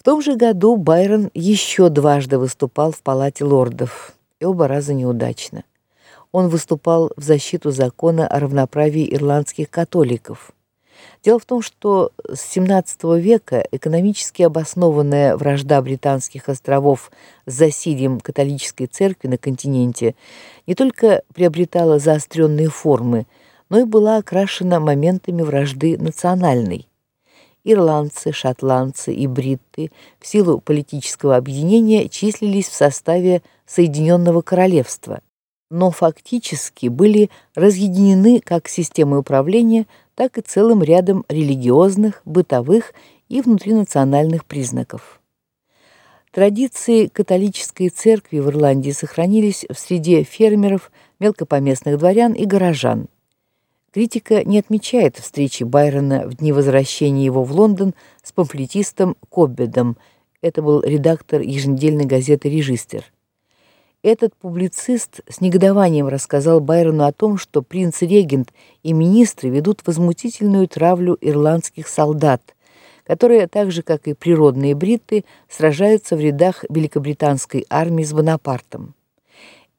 В том же году Байрон еще дважды выступал в Палате лордов, и оба раза неудачно. Он выступал в защиту закона о равноправии ирландских католиков. Дело в том, что с XVII века экономически обоснованная вражда британских островов с засильем католической церкви на континенте не только приобретала заостренные формы, но и была окрашена моментами вражды национальной ирландцы, шотландцы и бритты в силу политического объединения числились в составе Соединенного королевства, но фактически были разъединены как системой управления, так и целым рядом религиозных, бытовых и внутринациональных признаков. Традиции католической церкви в Ирландии сохранились в среде фермеров, мелкопоместных дворян и горожан. Критика не отмечает встречи Байрона в дни возвращения его в Лондон с памфлетистом Коббедом. Это был редактор еженедельной газеты Режистр. Этот публицист с негодованием рассказал Байрону о том, что принц-регент и министры ведут возмутительную травлю ирландских солдат, которые так же как и природные бритты сражаются в рядах великобританской армии с Бонапартом.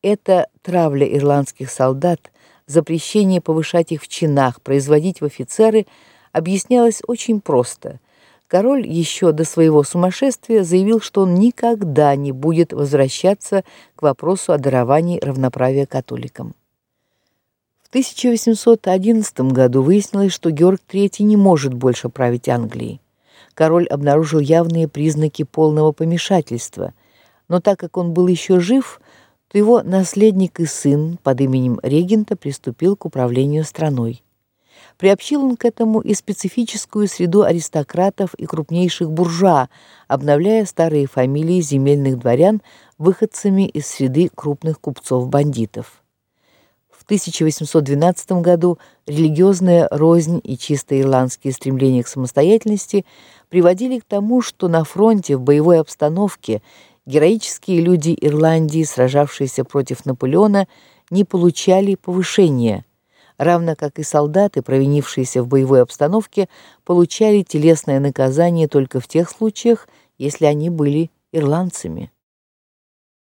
Эта травля ирландских солдат запрещение повышать их в чинах, производить в офицеры объяснялось очень просто. Король еще до своего сумасшествия заявил, что он никогда не будет возвращаться к вопросу о даровании равноправия католикам. В 1811 году выяснилось, что Георг III не может больше править Англией. Король обнаружил явные признаки полного помешательства, но так как он был еще жив, то его наследник и сын под именем регента приступил к управлению страной. Приобщил он к этому и специфическую среду аристократов и крупнейших буржуа, обновляя старые фамилии земельных дворян выходцами из среды крупных купцов-бандитов. В 1812 году религиозная рознь и чисто ирландские стремления к самостоятельности приводили к тому, что на фронте в боевой обстановке героические люди Ирландии, сражавшиеся против Наполеона, не получали повышения, равно как и солдаты, провинившиеся в боевой обстановке, получали телесное наказание только в тех случаях, если они были ирландцами.